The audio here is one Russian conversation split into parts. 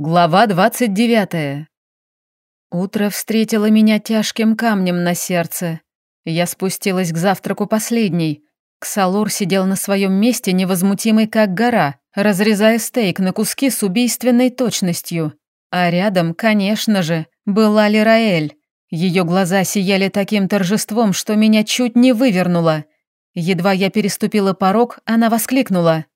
Глава 29. Утро встретило меня тяжким камнем на сердце. Я спустилась к завтраку последней. Ксалор сидел на своем месте, невозмутимый как гора, разрезая стейк на куски с убийственной точностью. А рядом, конечно же, была Лираэль. Ее глаза сияли таким торжеством, что меня чуть не вывернуло. Едва я переступила порог, она воскликнула.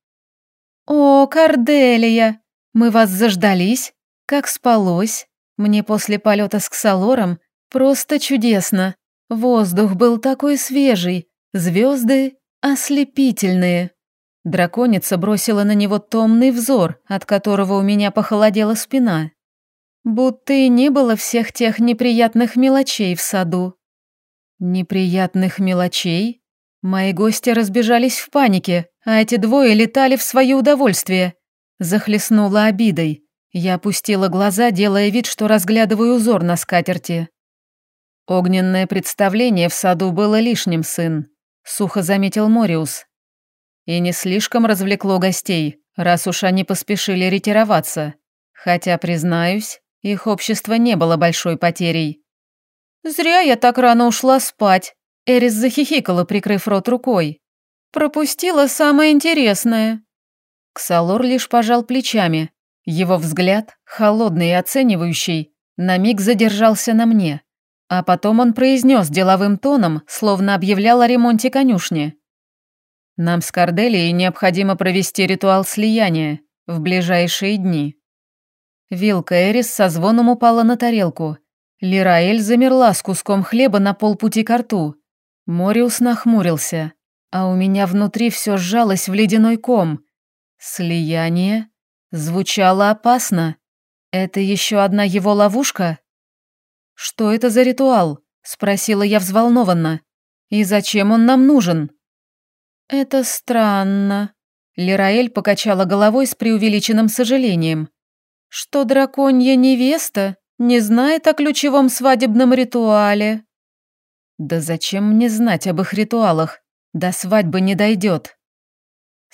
«О, Корделия!» Мы вас заждались? Как спалось? Мне после полета с Ксалором просто чудесно. Воздух был такой свежий, звезды ослепительные. Драконица бросила на него томный взор, от которого у меня похолодела спина. Будто и не было всех тех неприятных мелочей в саду. Неприятных мелочей? Мои гости разбежались в панике, а эти двое летали в свое удовольствие. Захлестнула обидой. Я опустила глаза, делая вид, что разглядываю узор на скатерти. Огненное представление в саду было лишним, сын, сухо заметил Мориус. И не слишком развлекло гостей, раз уж они поспешили ретироваться. Хотя, признаюсь, их общество не было большой потерей. «Зря я так рано ушла спать», — Эрис захихикала, прикрыв рот рукой. «Пропустила самое интересное». Ксалор лишь пожал плечами. Его взгляд, холодный и оценивающий, на миг задержался на мне. А потом он произнес деловым тоном, словно объявлял о ремонте конюшни. «Нам с Корделией необходимо провести ритуал слияния в ближайшие дни». Вилка Эрис со звоном упала на тарелку. Лираэль замерла с куском хлеба на полпути к рту. Мориус нахмурился, а у меня внутри все сжалось в ледяной ком – Слияние? Звучало опасно. Это еще одна его ловушка? Что это за ритуал? Спросила я взволнованно. И зачем он нам нужен? Это странно. Лираэль покачала головой с преувеличенным сожалением. Что драконья невеста не знает о ключевом свадебном ритуале. Да зачем мне знать об их ритуалах? До свадьбы не дойдет.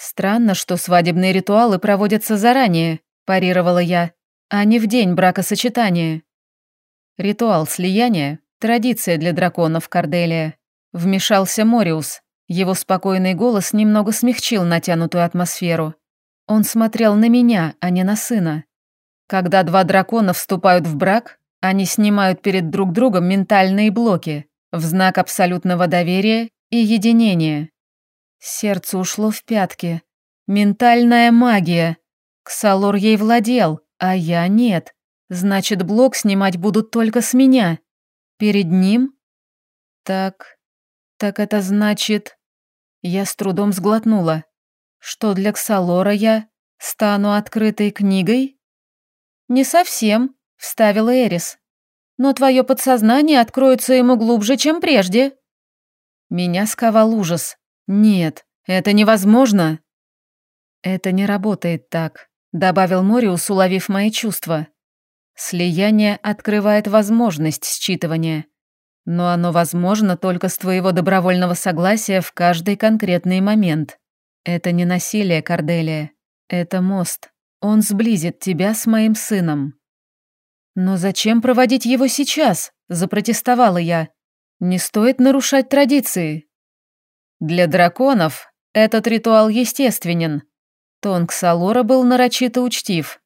«Странно, что свадебные ритуалы проводятся заранее», – парировала я, – «а не в день бракосочетания». Ритуал слияния – традиция для драконов Корделия. Вмешался Мориус. Его спокойный голос немного смягчил натянутую атмосферу. Он смотрел на меня, а не на сына. Когда два дракона вступают в брак, они снимают перед друг другом ментальные блоки в знак абсолютного доверия и единения. Сердце ушло в пятки. Ментальная магия. Ксалор ей владел, а я нет. Значит, блок снимать будут только с меня. Перед ним? Так, так это значит... Я с трудом сглотнула. Что для Ксалора я стану открытой книгой? Не совсем, вставила Эрис. Но твое подсознание откроется ему глубже, чем прежде. Меня сковал ужас. «Нет, это невозможно!» «Это не работает так», — добавил Мориус, уловив мои чувства. «Слияние открывает возможность считывания, но оно возможно только с твоего добровольного согласия в каждый конкретный момент. Это не насилие, Корделия, это мост. Он сблизит тебя с моим сыном». «Но зачем проводить его сейчас?» – запротестовала я. «Не стоит нарушать традиции». Для драконов этот ритуал естественен. Тон Ксалора был нарочито учтив.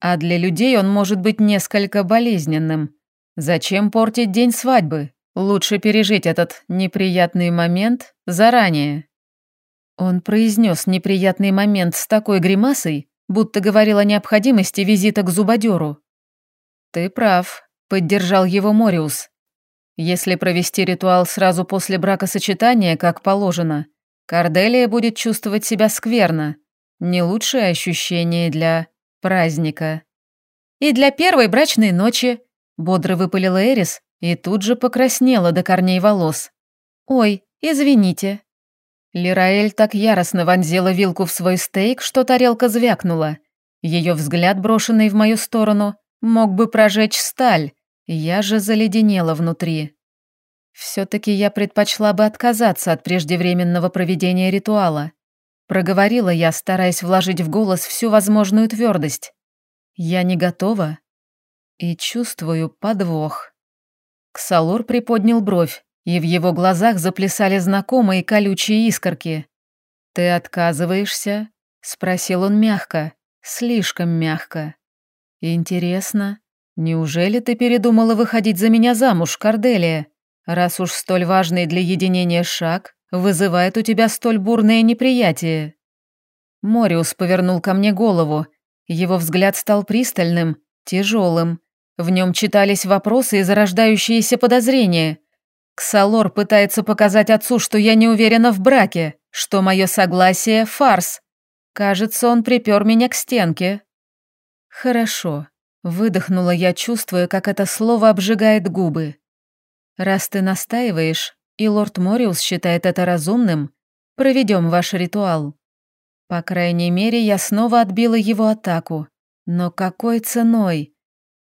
А для людей он может быть несколько болезненным. Зачем портить день свадьбы? Лучше пережить этот неприятный момент заранее. Он произнес неприятный момент с такой гримасой, будто говорил о необходимости визита к зубодеру. «Ты прав», — поддержал его Мориус. Если провести ритуал сразу после бракосочетания, как положено, Корделия будет чувствовать себя скверно. Не лучшее ощущение для праздника. «И для первой брачной ночи», — бодро выпалила Эрис и тут же покраснела до корней волос. «Ой, извините». Лираэль так яростно вонзила вилку в свой стейк, что тарелка звякнула. Ее взгляд, брошенный в мою сторону, мог бы прожечь сталь, я же заледенела внутри. Все-таки я предпочла бы отказаться от преждевременного проведения ритуала. Проговорила я, стараясь вложить в голос всю возможную твердость. Я не готова и чувствую подвох. Ксалор приподнял бровь, и в его глазах заплясали знакомые колючие искорки. «Ты отказываешься?» — спросил он мягко, слишком мягко. «Интересно, неужели ты передумала выходить за меня замуж, Корделия, раз уж столь важный для единения шаг вызывает у тебя столь бурное неприятие?» Мориус повернул ко мне голову. Его взгляд стал пристальным, тяжелым. В нем читались вопросы и зарождающиеся подозрения. Ксалор пытается показать отцу, что я не уверена в браке, что мое согласие – фарс. Кажется, он припер меня к стенке. Хорошо. Выдохнула я, чувствуя, как это слово обжигает губы. Раз ты настаиваешь, и лорд Мориус считает это разумным, проведем ваш ритуал. По крайней мере, я снова отбила его атаку. Но какой ценой?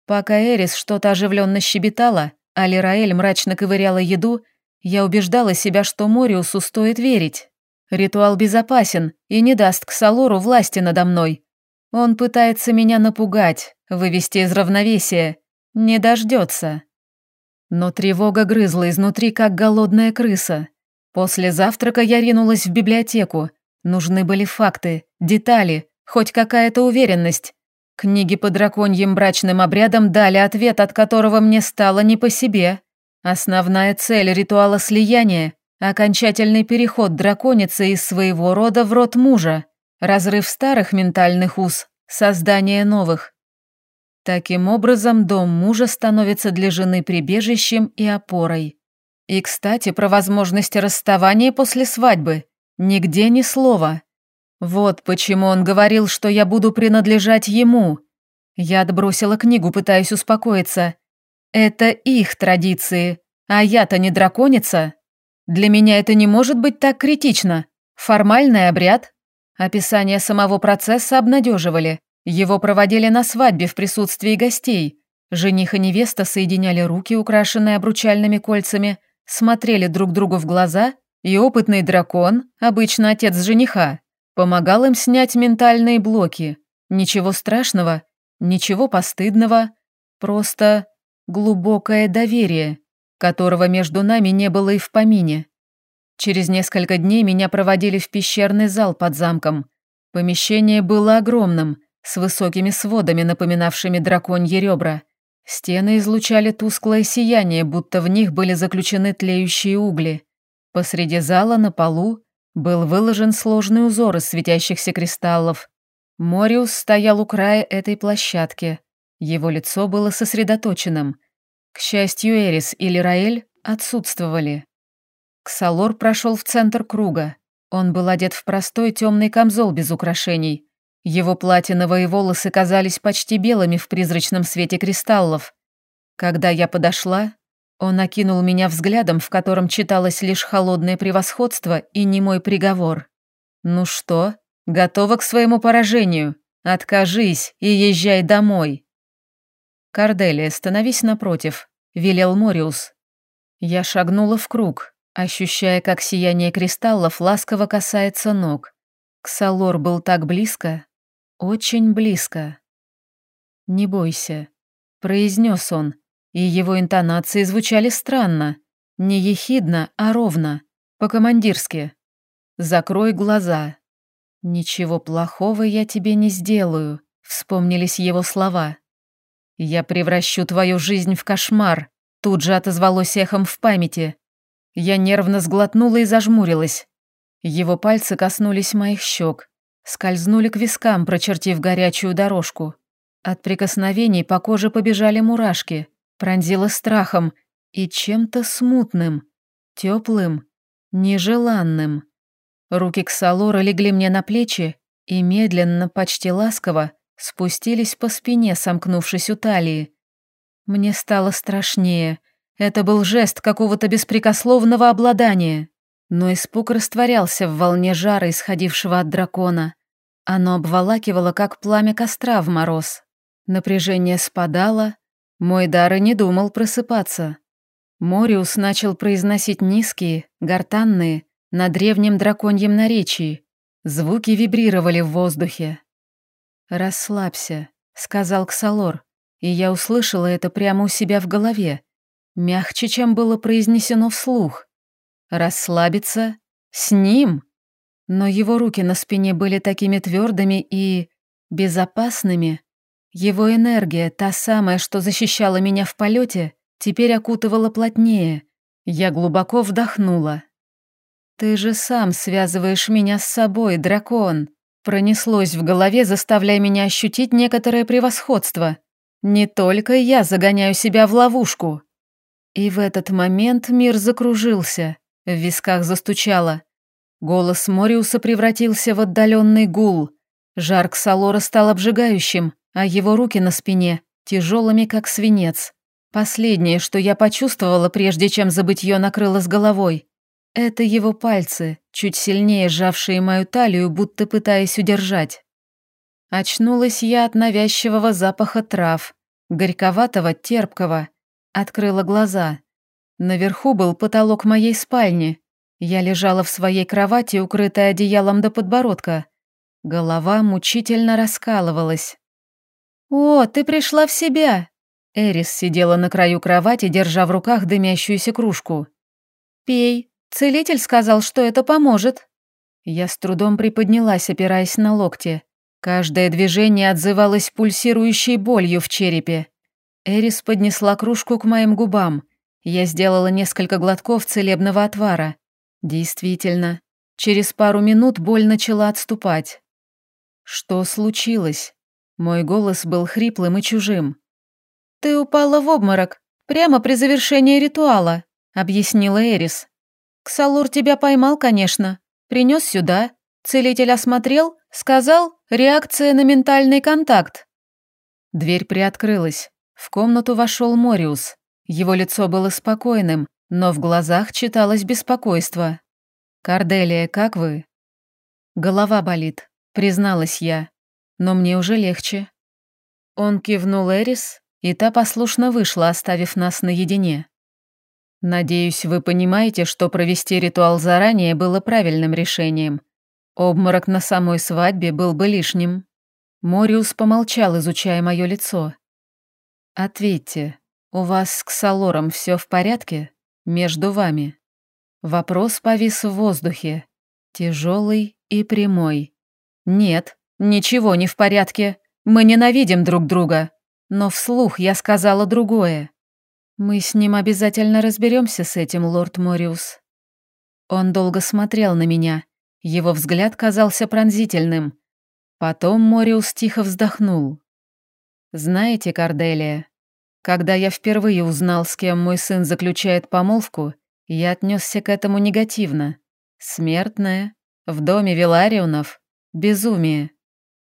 Пока Эрис что-то оживленно щебетала, а Лираэль мрачно ковыряла еду, я убеждала себя, что Мориусу стоит верить. Ритуал безопасен и не даст Ксалору власти надо мной. Он пытается меня напугать, вывести из равновесия. Не дождется. Но тревога грызла изнутри, как голодная крыса. После завтрака я ринулась в библиотеку, Нужны были факты, детали, хоть какая-то уверенность. Книги по драконьим брачным обрядам дали ответ, от которого мне стало не по себе. Основная цель ритуала слияния – окончательный переход драконицы из своего рода в род мужа, разрыв старых ментальных уз, создание новых. Таким образом, дом мужа становится для жены прибежищем и опорой. И, кстати, про возможность расставания после свадьбы – Нигде ни слова. Вот почему он говорил, что я буду принадлежать ему. Я отбросила книгу, пытаясь успокоиться. Это их традиции, а я-то не драконица. Для меня это не может быть так критично. Формальный обряд. Описание самого процесса обнадеживали. Его проводили на свадьбе в присутствии гостей. Жених и невеста соединяли руки, украшенные обручальными кольцами, смотрели друг другу в глаза и опытный дракон, обычно отец жениха, помогал им снять ментальные блоки. Ничего страшного, ничего постыдного, просто глубокое доверие, которого между нами не было и в помине. Через несколько дней меня проводили в пещерный зал под замком. Помещение было огромным, с высокими сводами, напоминавшими драконьи ребра. Стены излучали тусклое сияние, будто в них были заключены тлеющие угли. Посреди зала на полу был выложен сложный узор из светящихся кристаллов. Мориус стоял у края этой площадки. Его лицо было сосредоточенным. К счастью, Эрис и Лираэль отсутствовали. Ксалор прошел в центр круга. Он был одет в простой темный камзол без украшений. Его платиновые волосы казались почти белыми в призрачном свете кристаллов. Когда я подошла, он окинул меня взглядом, в котором читалось лишь холодное превосходство и немой приговор. «Ну что, готова к своему поражению? Откажись и езжай домой!» «Корделия, становись напротив», — велел Мориус. Я шагнула в круг, ощущая, как сияние кристаллов ласково касается ног. Ксалор был так близко, очень близко. «Не бойся», — произнес он, и его интонации звучали странно. Не ехидно, а ровно, по-командирски. «Закрой глаза». «Ничего плохого я тебе не сделаю», — вспомнились его слова. «Я превращу твою жизнь в кошмар», — тут же отозвалось эхом в памяти. Я нервно сглотнула и зажмурилась. Его пальцы коснулись моих щек, скользнули к вискам, прочертив горячую дорожку. От прикосновений по коже побежали мурашки — пронзила страхом и чем-то смутным, теплым, нежеланным. Руки Ксалора легли мне на плечи и медленно, почти ласково, спустились по спине, сомкнувшись у талии. Мне стало страшнее. Это был жест какого-то беспрекословного обладания. Но испуг растворялся в волне жара, исходившего от дракона. Оно обволакивало, как пламя костра в мороз. Напряжение спадало, мой дар и не думал просыпаться. Мориус начал произносить низкие, гортанные, на древнем драконьем наречии. Звуки вибрировали в воздухе. «Расслабься», — сказал Ксалор, и я услышала это прямо у себя в голове, мягче, чем было произнесено вслух. Расслабиться? С ним? Но его руки на спине были такими твердыми и... безопасными. Его энергия, та самая, что защищала меня в полете, теперь окутывала плотнее. Я глубоко вдохнула. «Ты же сам связываешь меня с собой, дракон!» Пронеслось в голове, заставляя меня ощутить некоторое превосходство. Не только я загоняю себя в ловушку. И в этот момент мир закружился, в висках застучало. Голос Мориуса превратился в отдаленный гул. Жар Ксалора стал обжигающим, а его руки на спине тяжелыми, как свинец. Последнее, что я почувствовала, прежде чем забытье накрыло с головой, это его пальцы, чуть сильнее сжавшие мою талию, будто пытаясь удержать. Очнулась я от навязчивого запаха трав, горьковатого, терпкого. Открыла глаза. Наверху был потолок моей спальни. Я лежала в своей кровати, укрытая одеялом до подбородка. Голова мучительно раскалывалась. «О, ты пришла в себя!» Эрис сидела на краю кровати, держа в руках дымящуюся кружку. «Пей. Целитель сказал, что это поможет». Я с трудом приподнялась, опираясь на локти. Каждое движение отзывалось пульсирующей болью в черепе. Эрис поднесла кружку к моим губам. Я сделала несколько глотков целебного отвара. Действительно, через пару минут боль начала отступать. Что случилось? Мой голос был хриплым и чужим. «Ты упала в обморок, прямо при завершении ритуала», — объяснила Эрис. «Ксалур тебя поймал, конечно. Принес сюда. Целитель осмотрел, сказал, реакция на ментальный контакт». Дверь приоткрылась. В комнату вошел Мориус. Его лицо было спокойным, но в глазах читалось беспокойство. «Корделия, как вы?» «Голова болит», — призналась я но мне уже легче». Он кивнул Эрис, и та послушно вышла, оставив нас наедине. «Надеюсь, вы понимаете, что провести ритуал заранее было правильным решением. Обморок на самой свадьбе был бы лишним». Мориус помолчал, изучая мое лицо. «Ответьте, у вас с Ксалором все в порядке? Между вами?» Вопрос повис в воздухе, тяжелый и прямой. «Нет», «Ничего не в порядке. Мы ненавидим друг друга». Но вслух я сказала другое. «Мы с ним обязательно разберемся с этим, лорд Мориус». Он долго смотрел на меня. Его взгляд казался пронзительным. Потом Мориус тихо вздохнул. «Знаете, Корделия, когда я впервые узнал, с кем мой сын заключает помолвку, я отнесся к этому негативно. Смертное, в доме Виларионов, безумие.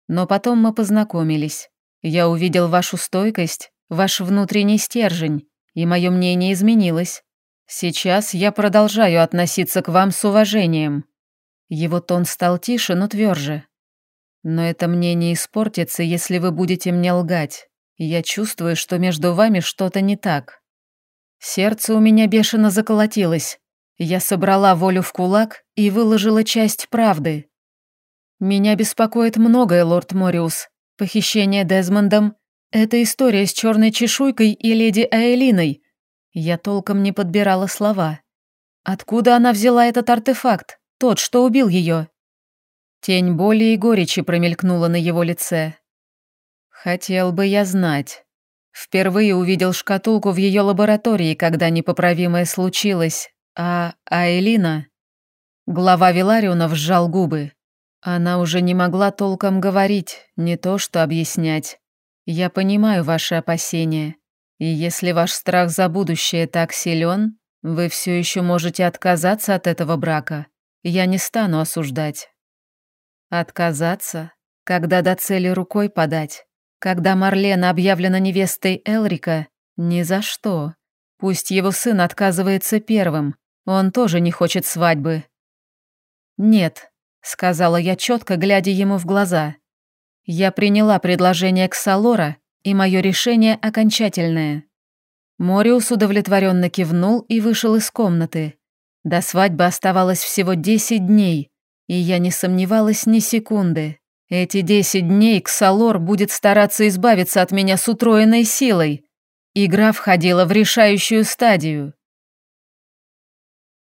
Но потом мы познакомились. Я увидел вашу стойкость, ваш внутренний стержень, и мое мнение изменилось. Сейчас я продолжаю относиться к вам с уважением». Его тон стал тише, но тверже. «Но это мнение испортится, если вы будете мне лгать. Я чувствую, что между вами что-то не так». Сердце у меня бешено заколотилось. Я собрала волю в кулак и выложила часть правды. «Меня беспокоит многое, лорд Мориус. Похищение Дезмондом — это история с черной чешуйкой и леди Аэлиной. Я толком не подбирала слова. Откуда она взяла этот артефакт, тот, что убил ее? Тень боли и горечи промелькнула на его лице. Хотел бы я знать. Впервые увидел шкатулку в ее лаборатории, когда непоправимое случилось, а Аэлина... Глава Виларионов сжал губы. Она уже не могла толком говорить, не то что объяснять. Я понимаю ваши опасения, и если ваш страх за будущее так силен, вы все еще можете отказаться от этого брака. Я не стану осуждать. Отказаться? Когда до цели рукой подать? Когда Марлена объявлена невестой Элрика? Ни за что. Пусть его сын отказывается первым. Он тоже не хочет свадьбы. Нет, сказала я четко, глядя ему в глаза. Я приняла предложение Ксалора, и мое решение окончательное. Мориус удовлетворенно кивнул и вышел из комнаты. До свадьбы оставалось всего десять дней, и я не сомневалась ни секунды. Эти десять дней Ксалор будет стараться избавиться от меня с утроенной силой. Игра входила в решающую стадию.